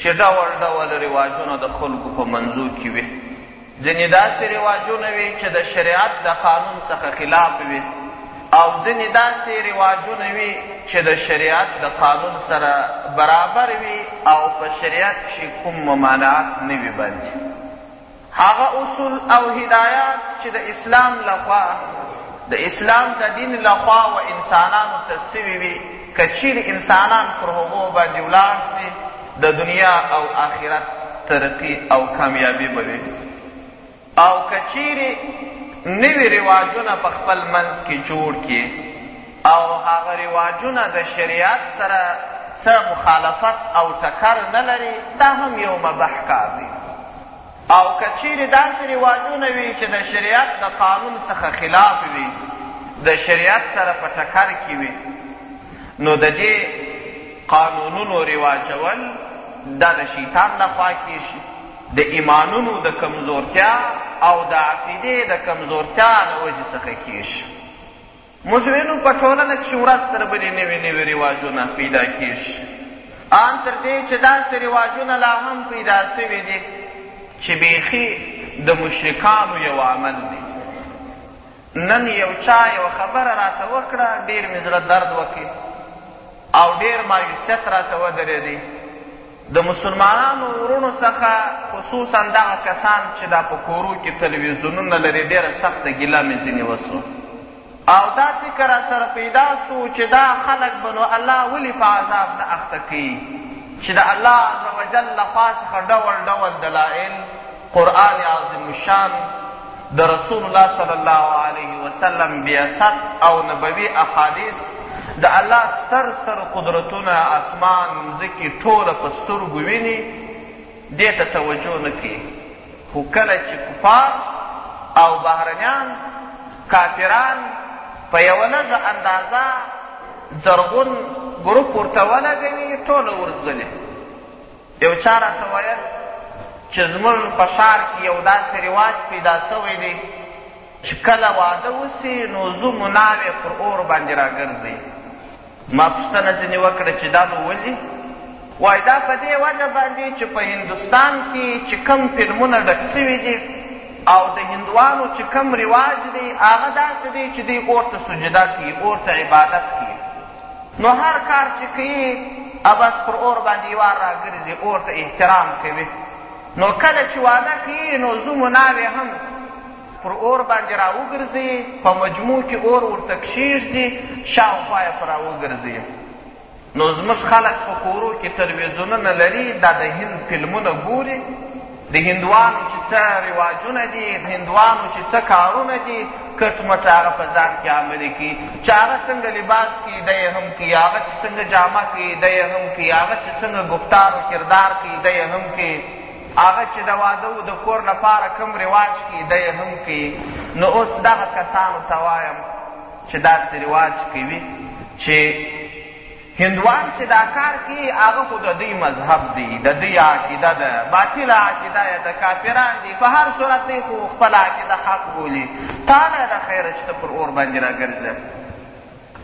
چې ډول ډول رواجونه د خلکو په منځو کې وي ځینې داسې رواجونه وي چې د شریعت د قانون څخه خلاف وي او ځینې داسې رواجونه وي چې د شریعت د قانون سره برابر وي او په شریعت کښې کوم ممانعت نه وي باندې هغه اصول او هدایات چې د اسلام له خوا د اسلام د دین له خوا و انسانانو ته سوي وي که چیرې انسانان پر هغو باندې ولاړ سي د دنیا او آخرت ترقي او کامیابي به وي او که چیرې نوي رواجونه په خپل منځ کې جوړ کړي او هغه رواجونه د شریعت سره څه مخالفت او ټکر نه لري دا هم یو مبح کار دی او که چیرې داسې رواجونه وي چې د شریعت د قانون څخه خلاف وي د شریعت سره په ټکر کې وي نو د دې قانونونو رواجول دا د شیطان لخوا کیږي د ایمانونو د کمزورتیا او د عقیدې د کمزورتیا له وجې څخه کیږي موږ وینو په ټولنه کښې ورځ تر بلې نوي نوي رواجونه پیدا کیږي آن تر دې چې داسې رواجونه لا هم پیدا سوي دي چې بیخي د مشرکانو یو عمل دی نن یو چا یو خبره راته وکړه ډیر مې زړه درد وکړي او ډیر مایوسیت راته ودرېدی د مسلمانانو وروڼو څخه خصوصا دغه کسان چې دا په کورو کې تلویزونونه لري ډېره سخته ګیله مې ځینې وسوه او دا فکر راسره پیدا سو چې دا خلک به نو الله ولې په عذاب نه اخته کوي چې د الله عز وجل لخوا څخه ډول ډول دلایل قرآن عظیم الشان د رسول الله صلی الله علیه وسلم بیاست او نبوي احادیث د الله ستر ستر قدرتونه اسمان مځکې ټوله په سترګو ویني دې ته توجه نه کوي خو کله چې کفار او بهرنیان کافران په یوه لږه اندازه زرغون ګروپ ورته ولګوي ټوله ورځغلي یو چا راته ویل چې زموږ په ښار کې یو داسې رواج پیدا شوی دی چې کله واده وسي نو زو مناوې پر اور باندې راګرځي ما پوښتنه ځینې وکړه چې دا نو ولي وایي دا په دې وجه باندې چې په هندوستان کې چې کم فلمونه ډک سوي دي او د هندوانو چې کم رواج دی هغه داسې دی چې دوی اور ته سجده کوي اور ته عبادت کوي نو هر کار چې کوي ابس پر اور باندې یوار راګرځي اور ته احترام کوي نو کله چې واده کوي نو زومو ناوې هم پر اور باندې راوګرځي په مجموع کې اور ورته کښېږدي شاوخوا یې په راوګرځي نو زموږ خلک په کورو کې تلویزیونونه لري دا د هند فلمونه ګوري د هندوانو چې څه رواجونه دي، د هندوانو چې څه کارونه دي، کټ مټ هغه په ځان کې عملي کړي، چې هغه څنګه لباس کوي دی یې هم کوي، هغه چې څنګه جامه کوي دی یې هم کوي، هغه چې څنګه ګفتار او کردار کوي دی یې هم کوي، هغه چې د واده او د کور لپاره کوم رواج کوي دی یې هم کوي، نو اوس دغه کسانو ته وایم چې داسې رواج کوي چې هندوان چې دا کار کوي هغه خو د دوی مذهب دی، د دوی عقیده ده، باطله عقیده یې ده، کافران دي، په هر صورت دوی خو خپله عقیده حق بولي، تا له د خیره چې ته پر اور باندې راګرځې.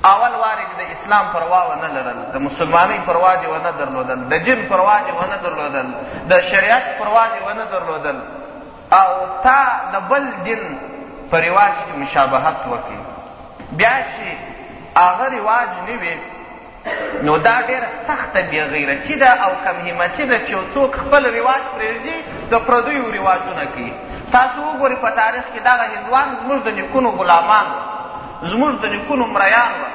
اول وار یې د اسلام پروا ونه لرل د مسلمانۍ پروا دې ونه درلودل د دین پروا دې ونه درلودل د شریعت پروا دې ونه درلودل او تا د بل دین په رواج کې مشابهت وکړي بیا چې هغه رواج نه وي نو دا ډېره سخته بېغیرتي ده او کم همتي ده چې یو څوک خپل رواج پرېږدي د پردیو رواجونه کوي تاسو وګورئ په تاریخ کې دغه هندوان زموږ د نیکونو غلامان وه زموږ د نیکونو مریان وه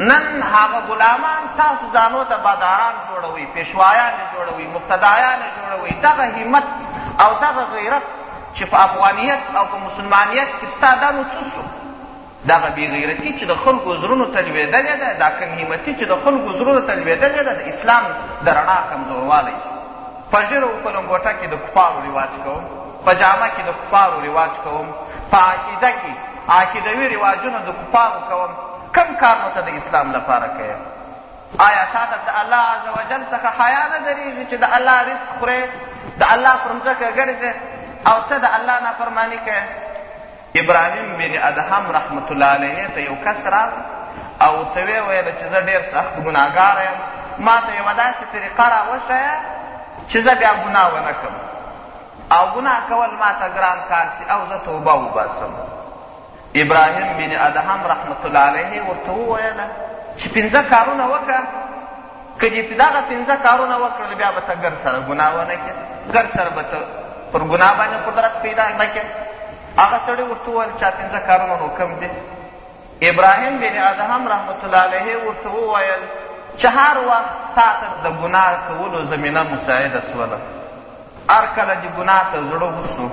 نن هغه غلامان تاسو ځانو ته باداران جوړوي پیشوایان یې جوړوي مقتدایان یې جوړوي دغه همت او دغه غیرت چې په افغانیت او په مسلمانیت کې ستا دا نو څه سو دغه بېغیرتي چې د خلکو زړونو ته لوېدلې ده دا کم همتي چې د خلکو زړونو ته لوېدلې ده د اسلام د رڼا کمزوروالی په ږیره او په لنګوټه کې د کفارو رواج کوم په جامه کې د کفارو رواج کوم په عقیده کې عقیدوي رواجونه د کفارو کوم کم کار مو ته د اسلام لپاره کوې آیا تا ته د الله عز وجل څخه حیا نه درېږي چې د الله رزق خورې د الله پر مځکه ګرځې او ته د الله نافرماني کوې ابراهیم بن ادهم رحمت الله علیه ته یو کس راغی او ورته ویې ویل چې زه ډېر سخت ګناهګار یم ما ته یوه داسې طریقه راوښیه چې زه بیا ګناه ونه کړم او ګناه کول ما ته ګران کار سي او زه توبه وباسم ابراهیم بن ادهم رحمت الله علیه ورته وویله چې پنځه کارونه وکړه که دې دغه پنځه کارونه وکړل بیا به ته ګر سره ګناه ونه کړې ګر سره به ته پر ګناه باندې قدرت پیدا نه کړې هغه سړي ورته وویل چا پنځه کارونه نو کم دي ابراهیم بن ادهم رحمت الله علیه ورته وویل چې هر وخت تا ته د ګناه کولو زمینه مساعده سوله هر کله چې ګناه ته زړه وسو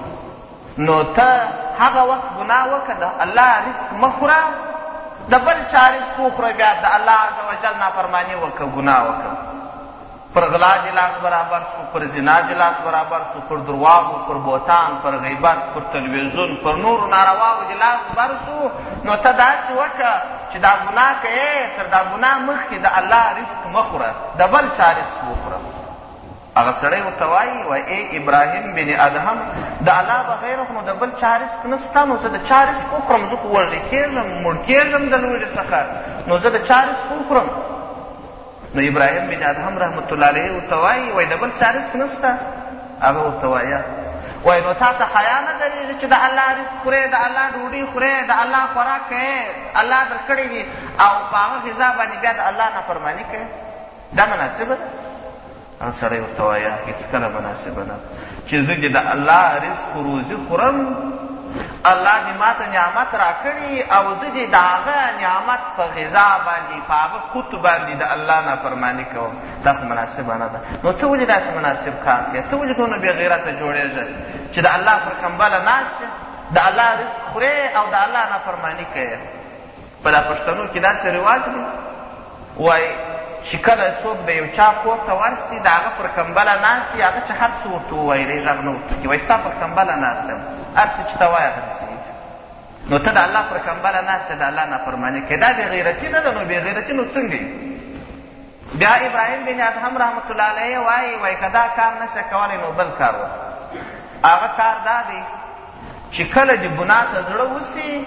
نو ته هغه وخت ګناه وکړه د الله رزق مه خوره د بل چا رزق وخوره بیا د الله عز وجل نافرماني وکړه ګناه وکړه پر غلا دې لاس برابر سو پر زنا دې لاس برابر سو پر درواغو پر بوتان پر غیبت پر تلویزیون پر نورو نارواو دې لاس بر سو نو ته داسې وکړه چې دا ګناه کوې تر دا ګناه مخکې د الله رزق مه خوره د بل چا رزق وخوره هغه سړی ورته وایي و ای ابراهیم بن ادهم د الله بغیر خو نو د بل چا رزق نسته نو زه د چا رزق وخورم زه خو وږی کېږم مړ کېږم د لوږې څخه نو زه د چا رزق وخورم نو ابراهیم بن ادهم رحمت الله علیه ورته وایي وایي د بل چا رزق نسته هغه ورته وایه وایي نو تا ته حیا نه درېږي چې د الله رزق خورې د الله ډوډۍ خورې د الله خوراک کوې الله درکړی دي او په هغه غذا باندې بیا د الله نافرماني کوې دا مناسبه ده؟ هغه سړی ورته وایه هېڅکله مناسبه ده چې زه دې د الله رزق و روزي خورم الله دې ما ته نعمت راکړي او زه دې د هغه نعمت په غذا باندې په هغه قوت باندې د الله نافرماني کوم دا خو مناسبه نه ده نو ته ولې داسې مناسب کار کوې ته ولې دونه بېغیرته جوړېږه چې د الله پر کمبله ناست د الله رزق خورې او د الله نافرماني کوې په دا پښتنو کې داسې رواج دی وایي چې کله څوک د یو چا کور ته ورسي د هغه پر کمبله ناست وي هغه چې هر څه ورته ووایي دی غږ نه ورته کړي وایي ستا پر کمبله ناست یم هر څه چې ته وایې هغه رسېږي نو ته د الله پر کمبله ناست د الله نافرماني کوې دا بېغیرتي نه ده نو بېغیرتي نو څنګه بیا ابراهیم بن ادهم رحمت الله علیه وایي وایي که دا کار نشه کولی نو بل کار وکړه هغه کار دا دی چې کله د ګناه ته زړه وسي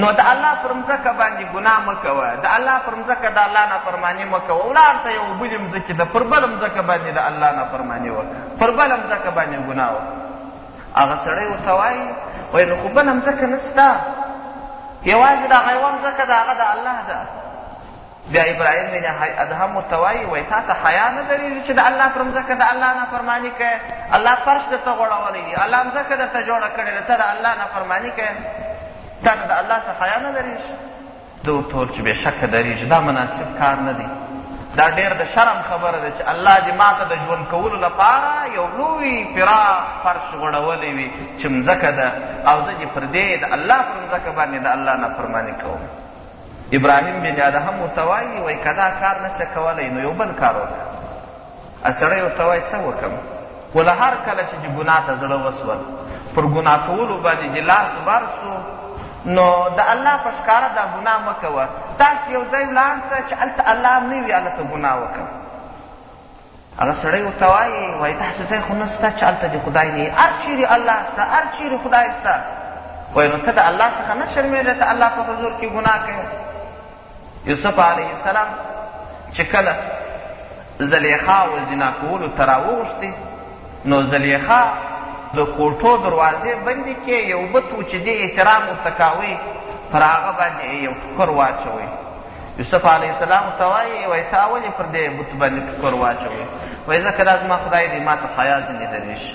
نو د الله پر مځکه باندې ګناه مه کوه د الله پر مځکه د الله نافرماني مه کوه ولاړ سه یو بلې مځکې ته پر بله مځکه باندې د الله نافرماني وکړه پر بله مځکه باندې ګناه وکړه هغه سړی ورته وایي وایي نو خو بله مځکه نسته یوازې دغه یوه مځکه ده هغه د الله ده بیا ابراهیم بن ادهم ورته وایي وایي تا ته حیا نه درېږي چې د الله پر مځکه د الله نافرماني کوې الله فرش درته غوړولی دي الله مځکه درته جوړه کړې ده ته د الله نافرماني کوې تا ته د الله څخه حیا نه درېږي ده ورته وویل چې بېشکه درېږي دا مناسب کار نه دی دا ډېر د شرم خبره ده چې الله دې ما ته د ژوند کولو لپاره یو لوی پراخ فرش غوړولی وي چې مځکه ده او زه دې پر دې د الله پر مځکه باندې د الله نافرماني کوم ابراهیم بن ادهم ورته وایي وایي که دا کار نسه کولی نو یو بل کار وکړه سړی ورته وایي څه وکړم خو له هر کله چې د ګناه ته زړه وسول پر ګناه کولو باندې د لاس بر سو نو د الله په ښکاره دا ګناه مه کوه داسې یو ځای ولاړ سه چې هلته الله هم نه وي هلته ګناه وکړه هغه سړی ورته وایي وایي داسې ځای خو نسته چې هلته دې خدای نه وي هر چیرې الله شته هر چیرې خدای شته وایي نو ته د الله څخه نه شرمېږې ته الله په حضور کې ګناه کوې یوسف علیه السلام چې کله زلیخا و زنا کولو ته راوغوښتې نو زلیخا د کوټو دروازې بندې کې یو بت و چې دې احترام ورته کاوه پر هغه باندې یو ټوکر واچوئ یوسف علیه السلام ته وایي وایي تا ولې پر دې بت باندې ټوکر واچوي وایي ځکه دا زما خدای دی ما ته حیا ځینې درېږي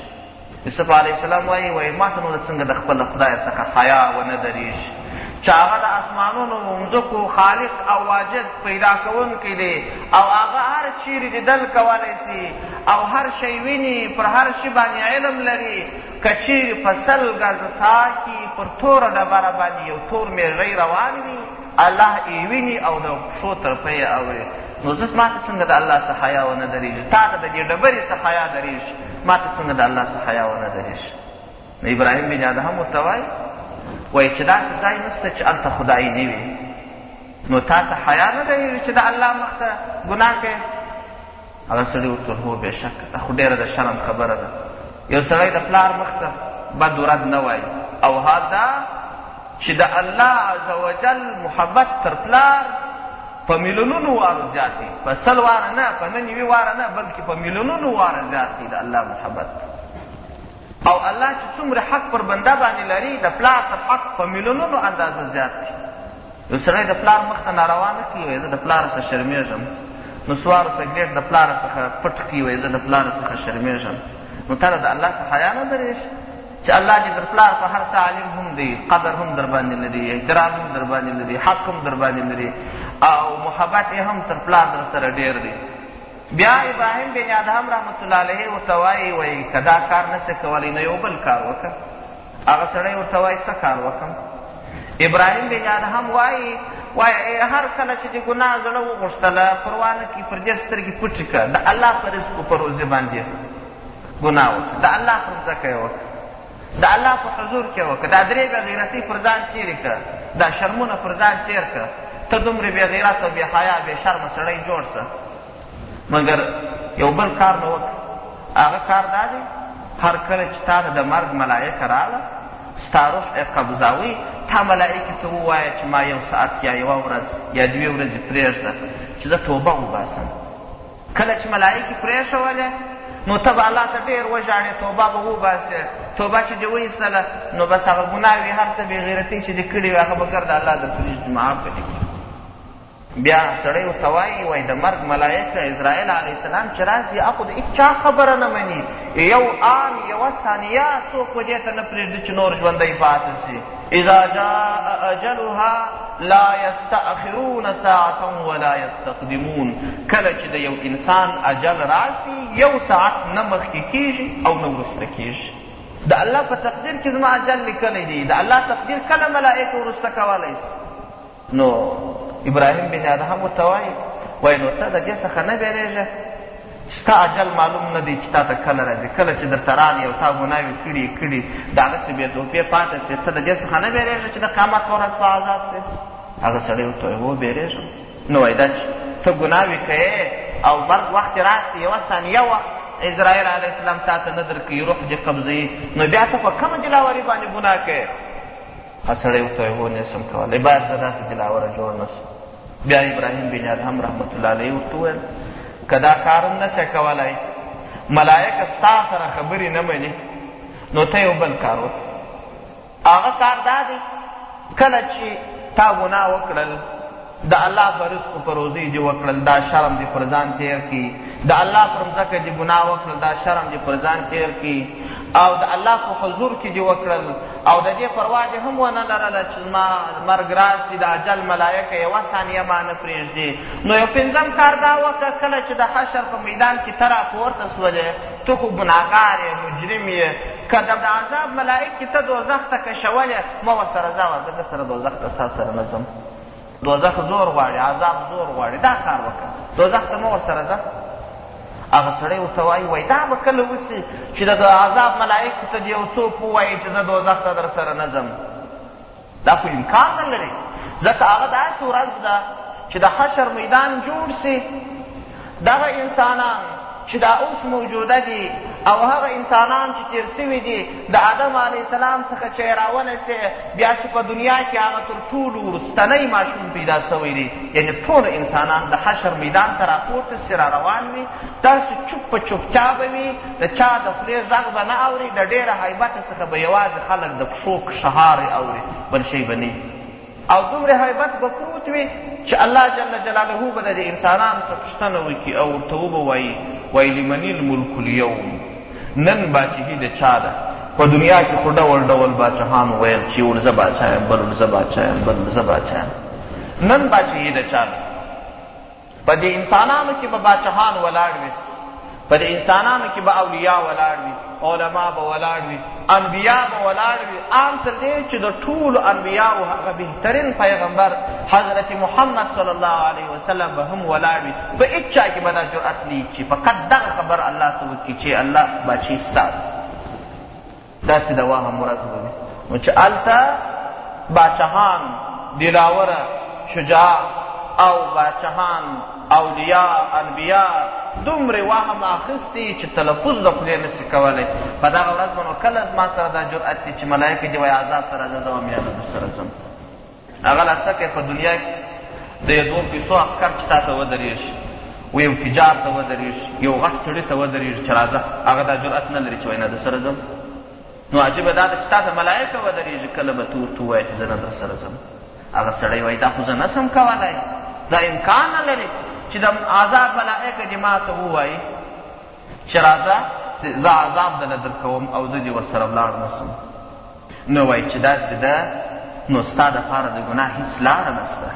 یوسف علیه السلام وایي وایي ما ته نو د څنګه د خپل خدای څخه حیا ونه درېږي چې هغه د اسمانونو مځکو خالق او واجد پیدا کوونکی دی او هغه هر چیرې لیدل کولی سي او هر شی ویني پر هر شي باندې علم لري که چیرې په سل ګزه څاه کې پر توره ډبره باندې یو تور میږی روان وي الله ئې ویني او د پښو تر په یې اوري نو زه ما ته څنګه د الله څخه حیا ونه درېږي تا ته د دې ډبرې څخه حیا درېږي ما ته څنګه د الله څخه حیا ونه درېږي نو ابراهیم بن ادهم ورته وایي وایي چې داسې ځای نشته چې هلته خدای نه وي نو تا ته حیا نه درېږي چې د الله مخ ته ګناه کوې هغه سړي ورته وویل هو بېشکه دا خو ډېره د شرم خبره ده یو سړی د پلار مخ ته بد ورد نه وایي او ها دا چې د الله عز وجل محبت تر پلار په میلیونونو وارو زیات دی په سل واره نه په نه نیوي واره نه بلکې په میلیونونو واره زیات دی د الله محبت او الله چې څومره حق پر بنده باندې لري د پلار تر حق په میلیونونو اندازه زیات دی یو سړی د پلار مخ ته ناروا نه کوي وایي زه د پلاره څخه شرمېږم نو سوار سګرېټ د پلاره څخه پټ کوي وایي زه د پلاره څخه شرمېږم نو تاله د الله څخه حیا نه درېږي چې الله دې در پلار په هر څه عالم هم دی قدر هم در باندې لري احترام هم در باندې لري حق هم در باندې لري او محبت یې هم تر پلار در سره ډېر دی بیا ابراهیم بن ادهم رحمت الله علیه ورته وایي وایي که دا کار نسې کولی نو یو بل کار وکړه هغه سړی ورته وایي څه کار وکړم ابراهیم بن ادهم وایي وایي هر کله چې د ګناه زړه وغوښتله قربانه کې پر دې سترګې پټې کړه د الله په رزقو په روزې باندې ګناه وکړه د الله پر ځکه یې وکړه د الله په حضور کې وکړه دا درې بېغیرتۍ پر ځان تېرې کړه دا شرمونه پر ځان تېر کړه ته دومره بېغیرت او بېحیا بېشرمه سړی جوړ سه مګر یو بل کار به وکړه هغه کار دا دی هر کله چې تا ته د مرګ ملایکه راغله ستا روح یې قبضوي تا ملایکې ته ووایه چې ما یو ساعت یا یوه ورځ یا دوې ورځې پرېږده چې زه توبه وباسم کله چې ملایکې پرېښولې نو ته به الله ته ډېر وژاړې توبه به وباسې توبه چې دې وایستله نو بس هغه ګناوې هر څه بېغیرتۍ چې دې کړې وې هغه به ګرد الله د پرېږدي معاف به دې کړي بیا سړی ورته وایي وایي د مرګ ملایکه اسرائیل علیه السلام چې راځي هغه د هېچا خبره نه مني یو آن یوه ثانیه څوک په دې ته نه پرېږدي چې نور ژوندی پاتې سي اذا جاء اجلها لا یستأخرون ساعتا ولا یستقدمون کله چې د یو انسان اجل راسي یو ساعت نه مخکې کیږي او نه وروسته کیږي د الله په تقدیر کې زما اجل لیکلی دی د الله تقدیر کله ملائکه وروسته کولی سي نو ابراهیم بن ادهم ورته وایي وایي نو ته د دې څخه نه بیرېږه ستا اجل معلوم نه دی چې تا ته کله راځي کله چې درته راغی او تا ګناوې کړي کړي د هغسې بې دوپې پاتې سې ته د دې څخه نه بیرېږه چې د قیامت په ورځ به عذاب سې هغه سړی ورته وایي هو بیرېږم نو وایي دا چې ته ګناوې کوې او مرګ وخت یې راسي یوه ثانیه وخت اسرائیل علیه السلام تا ته نه درکوي روح دې قبضوي نو بیا ته په کومه دلاوري باندې ګناه کوې هر سړی ورته وایي هو نه سم کولی باید زه داسې دلاوره جوړ نه سم بیا ابراهیم بن ادهم رحمت الله علیه ورته وویل که دا کار هم نه سې کولی ملایکه ستا سره خبرې نه مني نو ته یو بل کار وکړه هغه کار دا دی کله چې تا ګناه وکړل د الله په رزق او په روزی دی وکړل دا شرم دی پر ځان تیر کی د الله پر مځکه دی ګناه وکړل دا شرم دی پر ځان تیر کی او د الله په حضور کی دی وکړل او د دې پروا دی هم ونه لرله چې ما مرګ راسي د اجل ملایکه یوه ثانیه ما نه پرېږدي نو یو پنځم کار دا وکړه کله چې د حشر په میدان کې ته راپورته سولې ته خو ګناهګار یې مجرم یې که د عذاب ملایکې ته دوزخ ته کشولې مه ورسره ځه ځکه سره دوزخ ته ستا سره نه ځم دوزخ زور غواړي عذاب زور غواړي دا کار وکړه دوزخ ته مه ورسره ځه هغه سړی ورته وایي وایي دا به کله وسي چې د عذاب ملایکو ته دې یو څوک ووایي چې زه دوزخ ته در سره نه ځم دا خو امکان نه لري ځکه هغه داسې ورځ ده چې د حشر میدان جوړ سي دغه انسانان چې دا اوس موجوده دي او هغه انسانان چې تیر سوي دي د آدم علیه السلام څخه چې راونسې بیا چې په دنیا کې هغه تر ټولو وروستنی ماشوم پیدا سوی دی یعنې ټول انسانان د حشر میدان ته راپورته سي را روان وي تاسو چوپ په چوپچا به وي د چا د خولې غږ به نه اوري د ډېره هیبته څخه به یوازې خلک د پښو کښهارې اوري بل شی به نه او دومره هیبت به پروت وي چې الله جل جلاله به د انسانانو څخه پوښتنه وکړي او ورته وبه وایي وایي لمن الملک الیوم نن باچهي د چا ده په دنیا کې خو ډول ډول باچهانو ویل چې یو زه باچا یم بل زه باچا یم بل زه باچا یم نن باچهي د چا ده په دې انسانانو کې به باچهان ولاړ وي په دې انسانانو کې به اولیا ولاړ وي علما به ولاړ وي انبیا به ولاړ وي ان تر دې چې د ټولو انبیاو هغه بهترین پیغمبر حضرت محمد صلی الله علیه وسلم به هم ولاړ وي په هېچا کې به دا جرأت نه چې فقط دغه خبر الله ته وکړي چې الله بچي ستا داسې دوهم ورځ به وي نو چې هلته باچهان دلاوره شجاع او باچهان اولیا انبیا دومره وهم اخیستي چې تلفظ د خولې نه سي کولی په دغه ورځ به نو کله ما سره دا جرأت دی چې ملایکې دې وایي عذاب ته راځه زه هم یاده درسره ځم هغه لا څه کوې په دنیا کې د یو دوو پیسو عسکر چې تا ته ودرېږي و یو تجار ته ودرېږي یو غټ سړي ته ودرېږي چې راځه هغه دا جرأت نه لري چې وینا د سره ځم نو عجیبه دا ده چې تا ته ملایکه ودرېږي کله به تور ته ووایه چې زه نه در سره ځم هغه سړی وایي دا خو زه نه سم کولی دا امکان نه لري چې د عذاب ملایکه دې ما ته ووایي چې راځه زه عذاب دله در کوم او زه دې ورسره ولاړ نه سم نه وای چې داسې ده نو ستا دپاره د ګناه هیڅ لاره نسته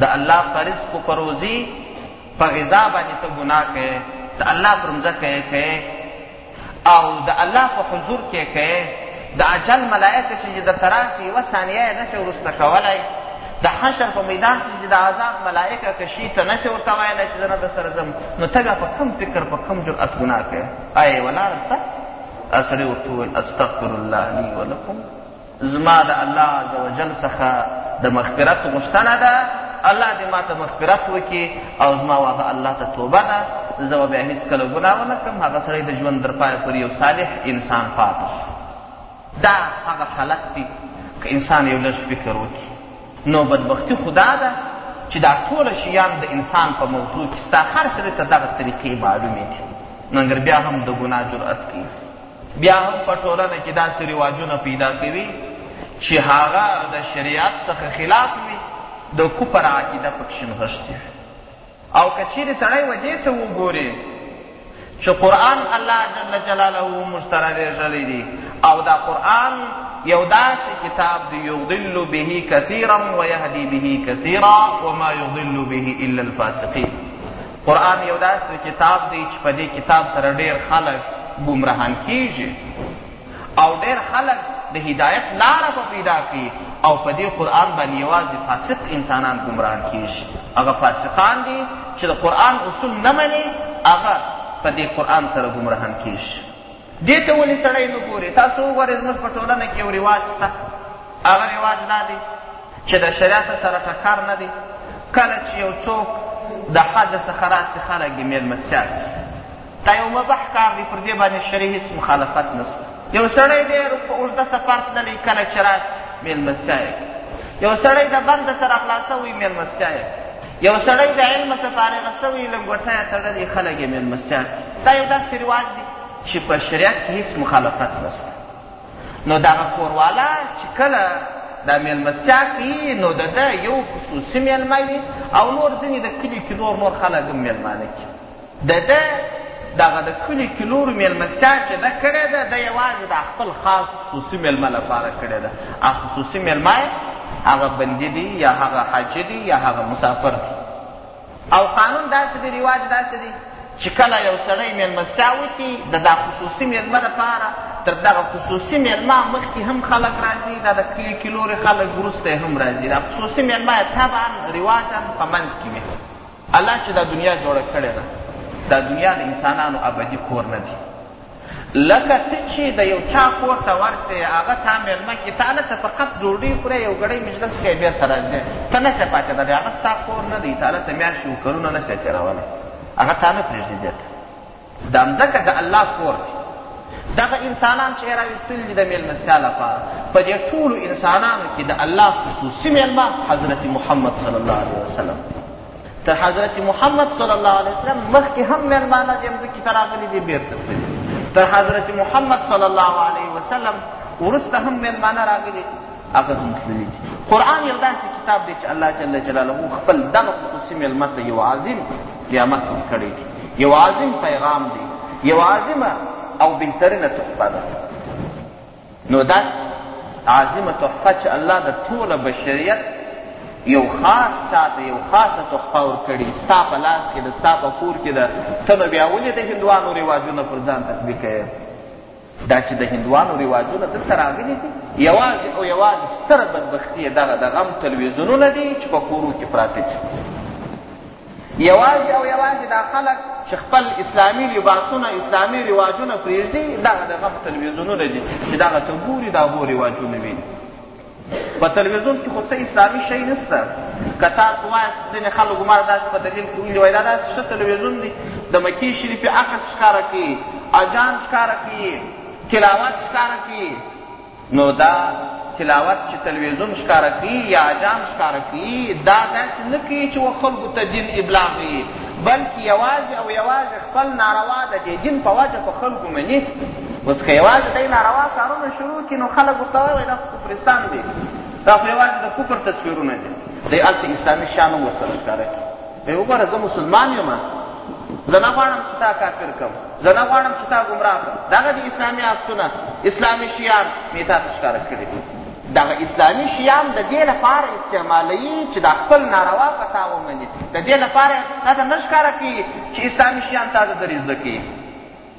د الله په رزق و په روزي په غذا باندې ته ګناه کوې د الله پر مځکه یې کوې او د الله په حضور کې کوې د اجل ملایکه چې درته راسي یوه ثانیه یې نسې وروسته کولی د حشر په میدان کې چې د عذاب ملایکه کشي ته نسې ورته ویلی چې زه نه در سره ځم نو ته بیا په کوم فکر په کوم جرأت ګناه کوې آیا یوه لاره شته هغه سړي ورته وویل، استغفر الله لي ولکم، زما د الله عزوجل څخه د مغفرت غوښتنه ده، الله دې ماته مغفرت وکړي او زما او هغه الله ته توبه ده، زه به بیا هېڅکله ګناه ونه کړم. هغه سړی د ژوند تر پایه پورې یو صالح انسان پاتې شو. دا هغه حالت دی که انسان یو لږ فکر وکړي نو بدبختي خو دا ده چې دا ټوله شیان د انسان په موضوع کې ستا هر سړي ته دغه طریقې معلومې دي مګر بیا هم د ګناه جرأت کوي بیا هم په ټولنه کې داسې رواجونه پیدا کوي چې هغه د شریعت څخه خلاف وي د کفر عقیده پکښې نغښتې وي او که چیرې سړی وجې ته وګورې چې قرآن الله جل جلاله موږ ته رالیږلی دی او دا قرآن یو داسې کتاب دی یضل به کثیرا ویهدی به کثیرا وما یضل به الا الفاسقین قرآن یو داسې کتاب دی چې په دې کتاب سره ډېر خلک ګمراهان کېږي او ډېر خلک د هدایت لاره په پیدا کوي او په دې قرآن باندې یوازې فاسق انسانان ګمراه کېږي هغه فاسقان دي چې د قرآن اصول نه مني هغه په دې قرآن سره ګمراهان کېږي دې ته ولې سړی نه ګوري؟ تاسو وګورئ زموږ په ټولنه کې یو رواج شته، هغه رواج دا دی چې د شریعت سره ټکر نه دی، کله چې یو څوک د حج څخه راشي خلک یې مېلمستیا کوي. دا یو مباح کار دی، پر دې باندې شرعي هېڅ مخالفت نشته. یو سړی ډېر په اوږده سفر تللی، کله چې راشي مېلمستیا یې کوي. یو سړی د بنده سره خلاصوي، مېلمستیا یې کوي. یو سړی د علم څخه فارغ سوی لنګوټه یې تړلې خلک یې مېلمستیا کوي دا یو داسې رواج دی چې په شریعت کې هیڅ مخالفت نشته نو دغه کوروالا چې کله دا مېلمستیا کوي نو د ده یو خصوصي مېلمه وي او نور ځینې د کلي کې نور نور خلک هم مېلمانه کوي د ده دغه د کلي کلورو مېلمستیا چې ده کړې ده، ده یوازې د خپل خاص خصوصي مېلمه لپاره کړې ده. هغه خصوصي مېلمه یې هغه بندي دی یا هغه حاجي دی یا هغه مسافر دی. او قانون داسې دی، رواج داسې دی چې کله یو سړی مېلمستیا وکړي د دا خصوصي مېلمه لپاره تر دغه خصوصي مېلمه مخکې هم خلک راځي دا د کلي کلورې خلک وروسته هم راځي دا خصوصي مېلمه یې طبعا رواجا په منځ کې وي الله چې دا دنیا جوړه کړې ده دا دنیا د انسانانو ابدي کور نه دی لکه ته چې د یو چا کور ته ورسې هغه تا مېلمه کړي تا هلته فقط ډوډۍ خورې یو ګړۍ مجلس کوې بېرته راځې ته نه سې پاتېدلی هغه ستا کور نه دی ته هلته میاشتې و کلونه نه سې تېرولی هغه تا نه پرېږدي بېرته دا مځکه د الله کور دی. دغه انسانان چې راویل سوي دي د مېلمستیا لپاره، په دې ټولو انسانانو کې د الله خصوصي مېلمه حضرت محمد صلی الله علیه وسلم دی. تر حضرت محمد صلی الله علیه وسلم مخکې هم مېلمانه دې مځکې ته راغلي دي بېرته تللي تر حضرت محمد صلی الله علیه وسلم وروسته هم مېلمانه راغلي هغه هم تللي دي قرآن یو داسې کتاب دی چې الله جل جلاله خپل دغه خصوصي مېلمه ته یو عظیم قیامت ته کړی دی یو عظیم پیغام دی یو عظیمه او بهترینه تحفه ده نو داس عظیمه تحفه چې الله د ټوله بشریت یو خاص چاته یو خاصه تحفه ورکړي ستا په لاس کې ده ستا په کور کې ده ته نو بیا ولې د هندوانو رواجونه پر ځان تطبیقوې دا چې د هندوانو رواجونه دلته راغلي دي یوازې او یوازې ستره بدبختي یې دغه د غم تلویزیونونه دي چې په کورو کې پراته دي یوازې او یوازې دا خلک چې خپل اسلامي لباسونه اسلامي رواجونه پرېږدي دغه د غم تلویزیونونه دي چې دغه ته ګوري دا هو رواجونه ویني په تلویزیون کې خو څه اسلامي شی نشته که تاسو وایاست ځینې خلک ګومان داسې په دلیل کې ویلي وایي دا داسې ښه تلویزیون دی د مکې شریفې عکس ښکاره کوي اجان ښکاره کوي تلاوت ښکاره کوي نو دا تلاوت چې تلویزیون ښکاره کوي یا اجام ښکاره کوي دا داسې نه کوي چې و خلکو ته دین ابلاغ وي بلکې یوازې او یوازې خپل ناروا د دې دین په وجه په خلکو مني اوس که یوازې دی ناروا کارونه شروع کړي نو خلک ورته وایي دا خو کفرستان دی دا خو یوازې د کفر تصویرونه دي دی هلته اسلامي شان هم ورسره ښکاره کړي دی وګوره زه مسلمان یم زه نه غواړم چې تا کافر کړم زه نه غواړم چې تا ګمراه کړم دغه د اسلامي عکسونه اسلامي شیان مې تا ته ښکاره کړي دغه اسلامي شیان د دې لپاره استعمالوي چې دا خپل ناروا په تا ومني د دې لپاره تا ته نه ښکاره کوي چې اسلامي شیان تا ته درې زده کوي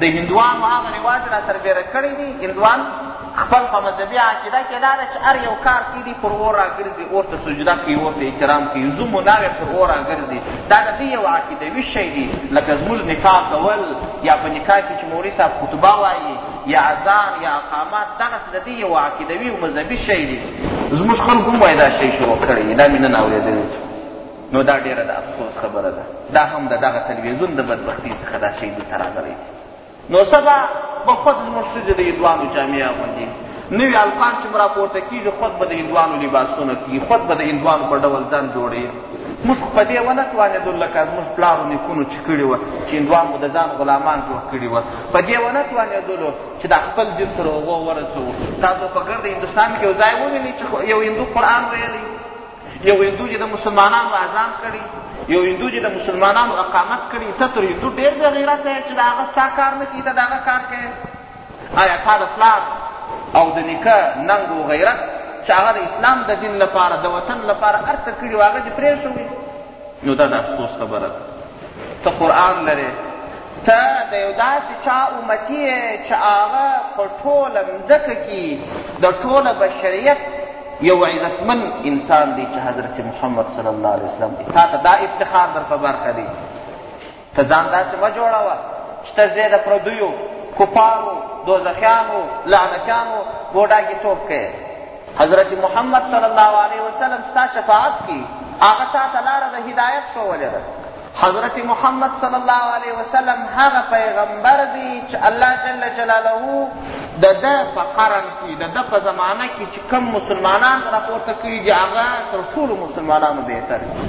د هندوانو هغه رواج را سربېره کړی دی، هندوان خپل په مذهبي عقیده کې دا ده چې هر یو کار کوي دوی پر اور راګرځي، اور ته سجده کوي، اور ته احترام کوي، زوم و ناوې پر اور راګرځي، دا د دوی یو عقیدوي شی دی، لکه زموږ نکاح کول یا په نکاح کې چې مولوي صاحب خطبه وایي یا اذان یا اقامات دغسې د دوی یو عقیدوي او مذهبي شی دی. زموږ خلکو هم وایي دا شی شروع کړی دی، دا مې نن اورېدلی. نو دا ډېره د افسوس خبره ده، دا هم د دغه تلوېزون د بدبختۍ څخه دا شی دلته راغلی دی. نو سبا به خود زموږ ښځې د هندوانو جامې اغوندي، نوي هلکان چې به راپورته کېږي خود به د هندوانو لباسونه کوي، خود به د هندوانو په ډول ځان جوړوي. موږ خو په دې ونه توانېدو لکه زموږ پلارو نیکونو چې کړي وه چې هندوان مو د ځان غلامان جوړ کړي وه، په دې ونه توانېدلو چې دا خپل دین تر هغو ورسوو. تاسو په ګرد هندوستان کې یو ځای ووینئ چې یو هندو قرآن ویلی؟ یو هندو چې د مسلمانانو اعظام کړي یو هندو چې د مسلمانانو اقامت کړي ته تر هندو ډېر بې غیرته یې چې د هغه ستا کار نه کوي ته د هغه کار کوې آیا تا د پلار او د نیکه ننګ و غیرت چې هغه د اسلام د دین لپاره د وطن لپاره هر څه کړي و هغه دې پرېښوي نو دا د افسوس خبره ده ته قرآن لرې ته د یو داسې چا امتي یې چې هغه په ټوله مځکه کې د ټوله بشریت یو عزتمن انسان دی چې حضرت محمد صلی الله علیه وسلم دی تا ته دا افتخار در په برخه دی ته ځان داسې مه جوړوه چې ته زه د پردیو کفارو دوزخیانو لعنتیانو ګوډاګیتوب کوې حضرت محمد صلی الله علیه وسلم ستا شفاعت کی هغه تا ته لاره د هدایت ښوولې ده حضرت محمد صلی الله علیه وسلم هغه پیغمبر دی چې الله جل جلاله د ده په قرن کې د ده په زمانه کې چې کم مسلمانان راپورته کړي دي هغه تر ټولو مسلمانانو بهتر دي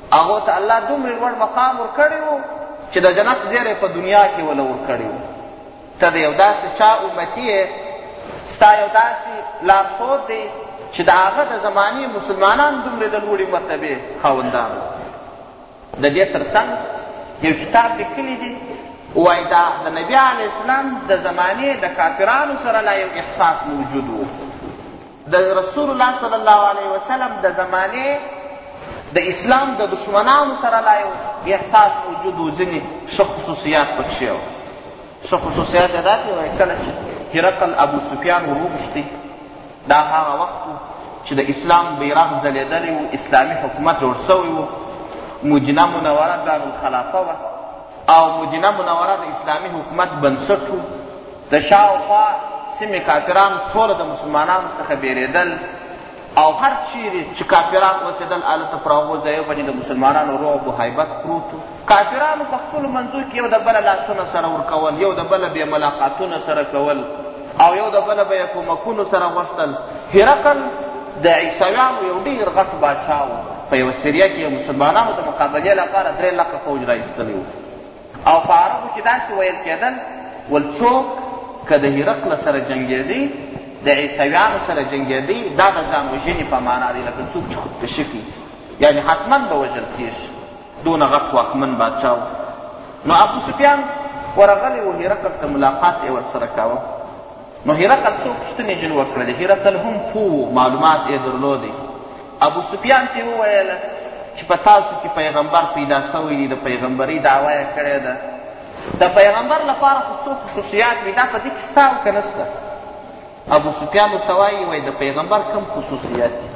هغو ته الله دومره لوړ مقام ورکړی و چې د جنت زیری په دنیا کې وله ورکړی و ته د یو داسې چا امتي یې ستا یو داسې لارښود دی چې د هغه د زمانې مسلمانان دومره د لوړې مرتبې خاوندان د دې تر څنګ یو کتاب لیکلی دی وایي دا د نبي علیه اسلام د زمانې د کافرانو سره لا یو احساس موجود و د رسول الله صلی الله علیه وسلم د زمانې د اسلام د دشمنانو سره لا یو احساس موجود و ځینې ښه خصوصیات پکښې و ښه خصوصیات یې داسې وایي کله چې هرقل ابو سفیان ور وغوښتي دا هغه وخت و چې د اسلام بیرغ ځلېدلی و اسلامي حکومت جوړ سوی و مدینه منوره دارالخلافه وه او مدینه منوره د اسلامي حکومت بنسټ و د شاوخوا سیمې کافران ټوله د مسلمانانو څخه بیرېدل او هر چیرې چې کافران اوسېدل هلته پر هغو ځایو باندې د مسلمانانو رعب و هیبت پروت و کافرانو په خپلو منځو کې یو د بله لاسونه سره ورکول یو د بله بې ملاقاتونه سره کول او یو د بله به یې کمکونو سره غوښتل هرقل د عیسویانو یو ډېر غټ باچا و په یوه سریه کې مسلمانانو د مقابلې لپاره درې لکه فوج را ایستلی و او په عربو کې داسې ویل کېدل ول څوک که د هرقل سره جنګېدی د عیسویانو سره جنګېدی دا د ځان وژنې په معنا دی لکه څوک چې خودکشي کوي یعنې حتما به وژل کېږي دونه غټ واکمن باچا و نو ابو سفیان ورغلی و هرقل ته ملاقات یې ورسره کاوه نو هرقل څو پوښتنې جل وکړلې هرقل هم پوه و معلومات یې درلودی ابو سفیان ته یې وویل چې په تاسو کې پیغمبر پیدا سوی دی د پیغمبرۍ دعوا یې کړې ده د پیغمبر لپاره خو څو خصوصیات وي دا په دې کې ستا او که نسته ابو سفیان ورته وایي وایي د پیغمبر کم خصوصیات دي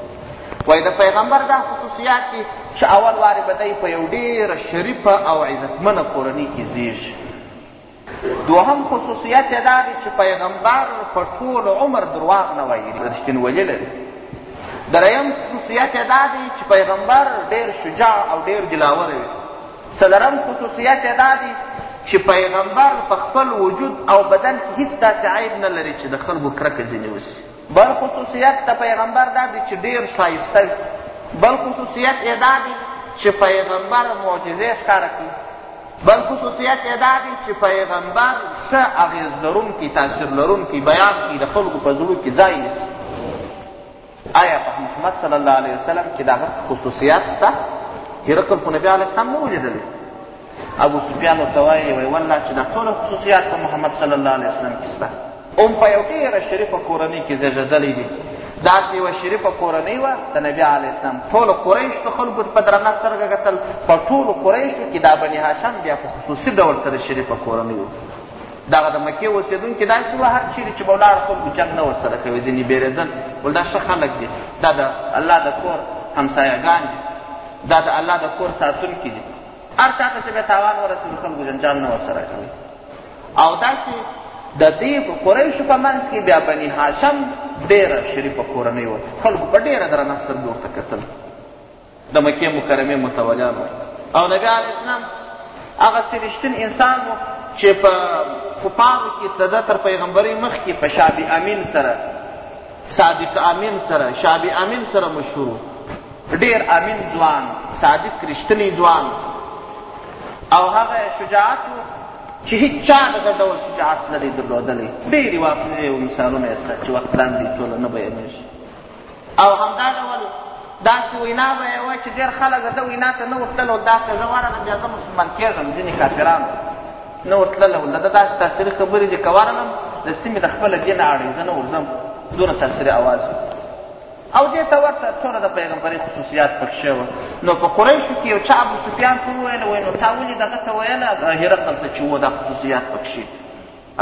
وایي د پیغمبر دا خصوصیات دي چې اول وارې به دی په یو ډېره شریفه او عزتمنه کورنۍ کې زیږي دوهم خصوصیت یې دا دی چې پیغمبر په ټول عمر درواغ نه وایي رښتینولي لري دریم خصوصیت یې دا دی چې پیغمبر ډېر شجاع او ډېر دلاور وي څلورم خصوصیت یې دا دی چې پیغمبر په خپل وجود او بدن کې هیڅ داسې عیب نه لري چې د خلکو کرکه ځینې وسي بل خصوصیت د پیغمبر دا دی چې ډېر ښایسته وي بل خصوصیت یې دا دی چې پیغمبر معجزې ښکاره کوي بل خصوصیت یې دا دی چې پیغمبر ښه اغېز لرونکی تاثیر لرونکی بیان کوي د خلکو په زړو کې ځای نیسي آیا په محمد صلی الله علیه وسلم کې د هغه خصوصیات شته هرقل خو نبي علیه السلام نه و لیدلی ابو سفیان ورته وایي وایي والله چې دا ټوله خصوصیات په محمد صلی الله علیه وسلم کې شته هم په یو ډېره شریفه کورنۍ کې زېږېدلی دی داسې یوه شریفه کورنۍ وه د نبي علیه اسلام ټولو قریشو ته خلکو په درنه سترګه کتل په ټولو قریشو کې دا بني هاشم بیا په خصوصي ډول سره شریفه کورنۍ وه دغه د مکې اوسېدونکي داسې وه هر چیرې چې به ولاړ خلکو جنګ نه ورسره کوي ځینې بېرېدل ول دا ښه خلک دي دا د الله د کور همسایهګان دي دا د الله د کور ساتونکي دي هر چاته چې به تاوان ورسېږي خلکو جنجال نه ورسره کوي او داسې د دې قریشو په منځ کې بیا بني هاشم ډېره شریفه کورنۍ وه خلکو په ډېره درنه سترګو ورته کتل د مکې مکرمې متولیان او نبی علیه اسلام هغه سرشتین انسان و چې په کفارو کې د تر پیغمبرۍ مخکې په شعب امین سره صادق امین سره شاب امین سره مشهور وو ډیر امین ځوان صادق رښتنی ځوان او هغه شجاعت و چې هیچا د ده ډول شجاعت نه دی درلودلی ډېرې واقعې او مثالونه یې سته چې وخت لاندې ټوله نه بیانېږي او همدا ډول داسې وینا به یې وه چې ډېر خلک د ده وینا ته نه ورتلل او دا که زه ورغلم بیا زه مسلمان کېږم ځینې کافران نه ورتلله ولا دا داسې تاثیري خبرې دي کوارنم د سیمې د خپله دې نه اړوي زه نه ورځم دونه تاثیري اواز او دې ته ورته ټوله د پیغمبرۍ خصوصیات پکښې وه نو په قریشو کې یو چا ابو سفیان ته وویل وایي نو تا ولې دغه ته ویله هرقل ته چې و دا خصوصیات پکښې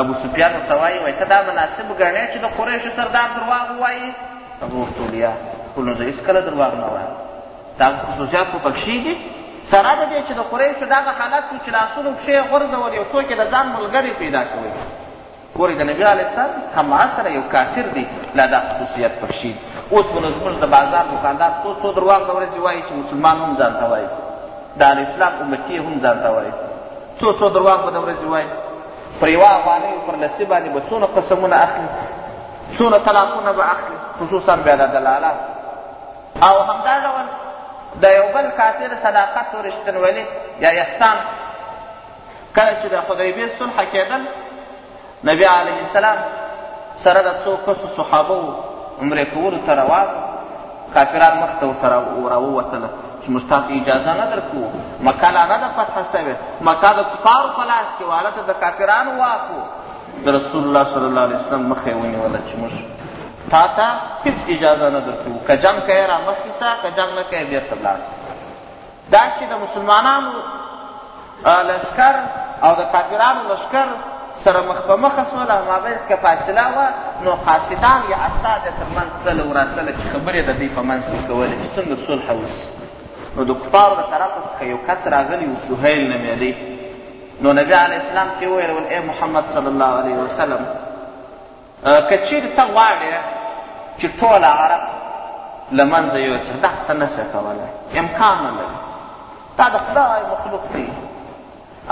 ابو سفیان ورته وایي وایي ته دا مناسب ګڼې چې د قریشو سردار درواغ ووایي هغه ورته ویل یا خو نو زه هېڅکله درواغ نه وایم داسې خصوصیات خو پکښې دي، سره د دې چې د قریشو دغه حالت و چې له اسونو پښې یې غورځولې او څوک یې د ځان ملګری پیدا کوی، ګورئ د نبي علیه السلام همعصره یو کافر دی لا دا خصوصیت پکښې دي. اوس به نو زموږ د بازار دوکاندار څو څو درواغ د ورځې وایي چې مسلمان هم ځان ته وایي، د علیه السلام امتي یې هم ځان ته وایي، څو څو درواغ به د ورځې وایي، پر یوه افغانۍ پر لسي باندې به څونه قسمونه اخلي، څونه طلاقونه به اخلي، خصوصا بیا دا دلالان او همدا ډول د یو بل کافر صداقت او رښتینولي یا احسان کله چې د حدیبې صلح کېدل نبی علیه السلام سره د څو کسو صحابه و عمرې کولو ته روان کافران مخته ورته راووتله چې موږ تاته اجازه نه درکوو مکه لا نه ده فتحه سوې مکه د کفارو په لاس کې وه هلته د کافرانو واک د رسول الله صلی الله علیه وسلم مخه یې ونیوله چې موږ تا ته هیڅ اجازه نه درکوو که جنګ کوې را مخکې سه که جنګ نه کوې بېرته ولاړ دا چې د مسلمانانو لشکر او د کافرانو لشکر سره مخ په مخه سول او مابینځ کې فاصله وه نو قاصدان یا استازې تر منځ تلل او راتلل چې خبرې د دوی په منځ کې کولې چې څنګه صلح وسي نو د کفارو د طرفه څخه یو کس راغلی و سهیل نومېدی نو نبی علیه اسلام چې وویل ول ای محمد صلی الله علیه وسلم که چیرې ته غواړې چې ټول عرب له منځه یوسې دا ته نه شې کولی امکان نه لري دا د خدای مخلوق دی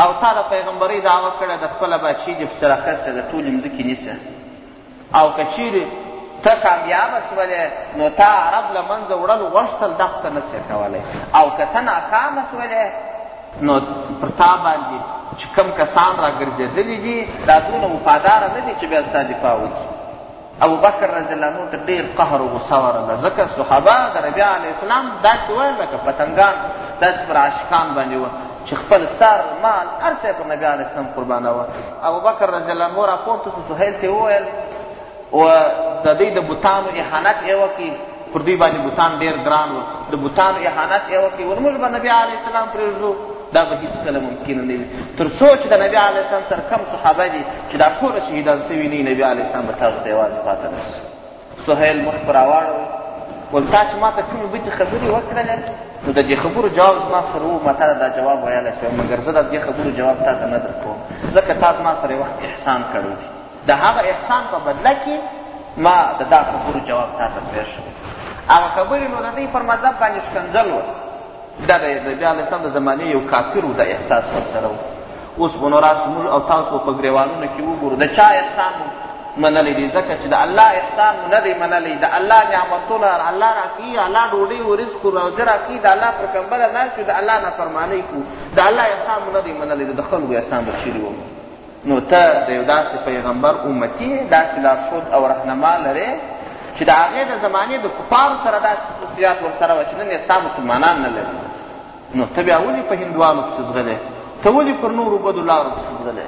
او تا د پیغمبرۍ دعوه کړې د خپله بچي دې پسې راخسې د ټولې مځکې نیسه او که چیرې ته کامیابه سولې نو تا عرب له منځه وړل غوښتل دا خو ته نه شې کولی او که ته ناکامه سولې نو پر تا باندي چې کوم کسان راګرځېدلي دي دا دونه وفاداره نه دي چې بیا ستا دفاع وکړي ابوبکر رضی الله عنه ته ډېر قهر او غصه ورغله ځکه صحابه د نبي علیه اسلام داسې وه لکه پتنګان داسې پر عاشقان باندې وه چې خپل سر مال هر څه یې پر نبي علیه اسلام قربانوه ابوبکر رضی الله عنه راپورته سو سهیل ته وویل او د دوی د بوتانو اهانت یې وکړي پر دوی باندې بوتان ډېر ګران و د بوتانو اهانت یې وکړي ور موږ به نبي علیه السلام پرېږدو دا به هېڅکله ممکنه نه وي تر څو چې د نبي علیه السلام سره کم صحابه دي چې دا ټوله شهیدان سوي نه نبي علیه السلام به تاسو ته یوازې پاته نه شي سهیل مخ پر راواړوي ول تا چې ما ته کومې بتې خبرې وکړلې نو د دې خبرو جواب زما سره و ما تا دا جواب ویلی شوی مګر زه د دې خبرو جواب تا ته نه درکوم ځکه تا زما سره وخت احسان کړی د هغه احسان په بدله کې ما د دا خبرو جواب تا ته پرېښود هغه خبرې نو د دوی پر مذهب باندې ښکنځل وه دغه د بیا علیه السلام د زمانې یو کافر و دا احساس ورسره و اوس به نو راس موږ او تاسو په ګریوانونو کې وګورو د چا احسان مو منلی دی ځکه چې د الله احسان مو نه دی منلی د الله نعمتونه الله راکوي الله ډوډۍ و رزق و روزه راکوي د الله پر کمبله ناست یو د الله نافرمانۍ کوو د الله احسان مو نه دی منلی د خلکو احسان به چیرې ومو نو ته د یو داسې پیغمبر امتي یې داسې لارښود او رهنما لرې چې د هغې د زمانې د کفارو سره داسې خصوصیات ورسره وه چې نن یې ستا مسلمانان نه لري نو ته بیا ولې په هندوانو پسې ځغلی ته ولې پر نورو بدو لارو پسې ځغلی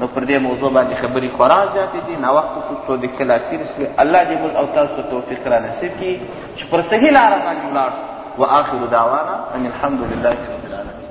نو پر دې موضوع باندې خبرې خورا زیاتې دي ناوخته شو څو دقیقې لا تېرې شوې الله دې موږ او تاسو ته توفیق را نصیب کړي چې پر صحیح لاره باندې ولاړ شو واخر دعوانا ان الحمد لله رب العالمين